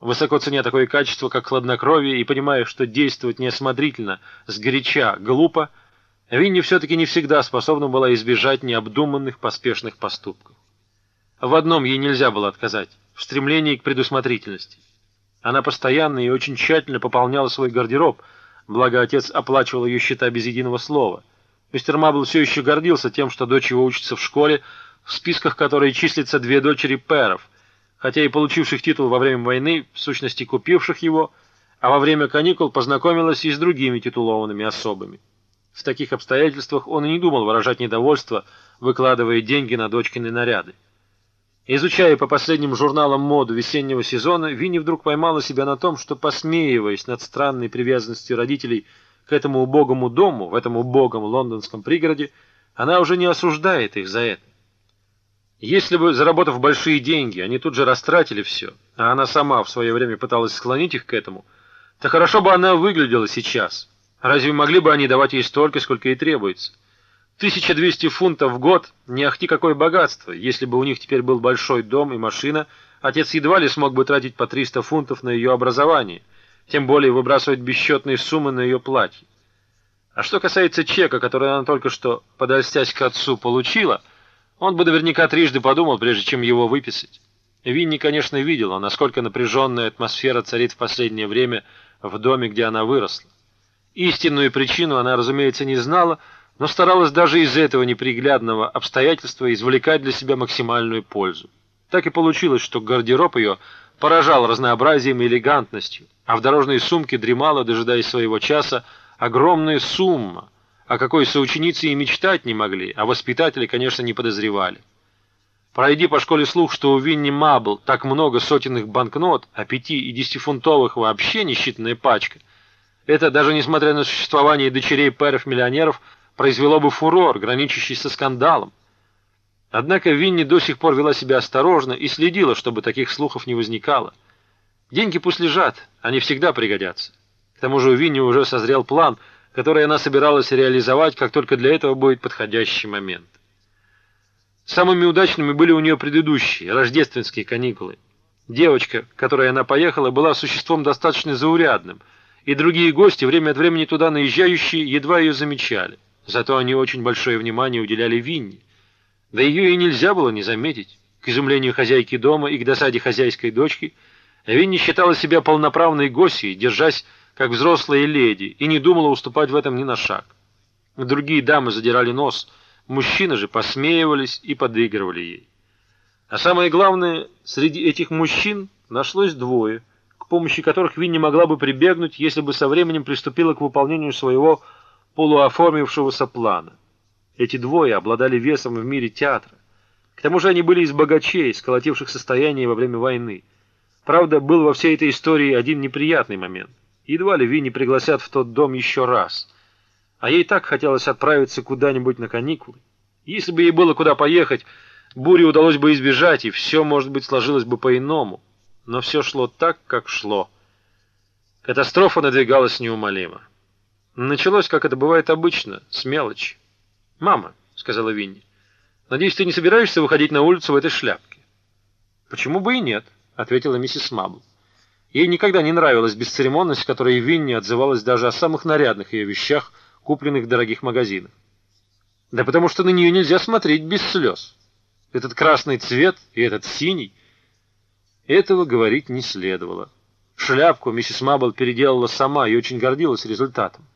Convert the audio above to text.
Высоко ценя такое качество, как хладнокровие, и понимая, что действовать неосмотрительно, сгоряча, глупо, Винни все-таки не всегда способна была избежать необдуманных, поспешных поступков. В одном ей нельзя было отказать — в стремлении к предусмотрительности. Она постоянно и очень тщательно пополняла свой гардероб, благо отец оплачивал ее счета без единого слова. Мистер Мабл все еще гордился тем, что дочь его учится в школе, в списках которой числятся две дочери пэров — хотя и получивших титул во время войны, в сущности купивших его, а во время каникул познакомилась и с другими титулованными особами. В таких обстоятельствах он и не думал выражать недовольство, выкладывая деньги на дочкины наряды. Изучая по последним журналам моду весеннего сезона, Винни вдруг поймала себя на том, что, посмеиваясь над странной привязанностью родителей к этому убогому дому, в этом убогом лондонском пригороде, она уже не осуждает их за это. Если бы, заработав большие деньги, они тут же растратили все, а она сама в свое время пыталась склонить их к этому, то хорошо бы она выглядела сейчас. Разве могли бы они давать ей столько, сколько ей требуется? 1200 фунтов в год – не ахти какое богатство. Если бы у них теперь был большой дом и машина, отец едва ли смог бы тратить по 300 фунтов на ее образование, тем более выбрасывать бесчетные суммы на ее платье. А что касается чека, который она только что, подольстясь к отцу, получила – он бы наверняка трижды подумал, прежде чем его выписать. Винни, конечно, видела, насколько напряженная атмосфера царит в последнее время в доме, где она выросла. Истинную причину она, разумеется, не знала, но старалась даже из этого неприглядного обстоятельства извлекать для себя максимальную пользу. Так и получилось, что гардероб ее поражал разнообразием и элегантностью, а в дорожной сумке дремала, дожидаясь своего часа, огромная сумма — о какой соученице и мечтать не могли, а воспитатели, конечно, не подозревали. Пройди по школе слух, что у Винни Мабл так много сотенных банкнот, а пяти- и десятифунтовых вообще несчитанная пачка, это, даже несмотря на существование дочерей пэров-миллионеров, произвело бы фурор, граничащий со скандалом. Однако Винни до сих пор вела себя осторожно и следила, чтобы таких слухов не возникало. Деньги пусть лежат, они всегда пригодятся. К тому же у Винни уже созрел план — который она собиралась реализовать, как только для этого будет подходящий момент. Самыми удачными были у нее предыдущие, рождественские каникулы. Девочка, к которой она поехала, была существом достаточно заурядным, и другие гости, время от времени туда наезжающие, едва ее замечали. Зато они очень большое внимание уделяли Винни. Да ее и нельзя было не заметить. К изумлению хозяйки дома и к досаде хозяйской дочки, Винни считала себя полноправной гостьей, держась как взрослая леди, и не думала уступать в этом ни на шаг. Другие дамы задирали нос, мужчины же посмеивались и подыгрывали ей. А самое главное, среди этих мужчин нашлось двое, к помощи которых Винни могла бы прибегнуть, если бы со временем приступила к выполнению своего полуоформившегося плана. Эти двое обладали весом в мире театра. К тому же они были из богачей, сколотивших состояние во время войны. Правда, был во всей этой истории один неприятный момент — Едва ли Винни пригласят в тот дом еще раз. А ей так хотелось отправиться куда-нибудь на каникулы. Если бы ей было куда поехать, бури удалось бы избежать, и все, может быть, сложилось бы по-иному. Но все шло так, как шло. Катастрофа надвигалась неумолимо. Началось, как это бывает обычно, с мелочи. «Мама», — сказала Винни, — «надеюсь, ты не собираешься выходить на улицу в этой шляпке?» «Почему бы и нет?» — ответила миссис Мабл. Ей никогда не нравилась бесцеремонность, которой Винни отзывалась даже о самых нарядных ее вещах, купленных в дорогих магазинах. Да потому что на нее нельзя смотреть без слез. Этот красный цвет и этот синий. Этого говорить не следовало. Шляпку миссис Мабл переделала сама и очень гордилась результатом.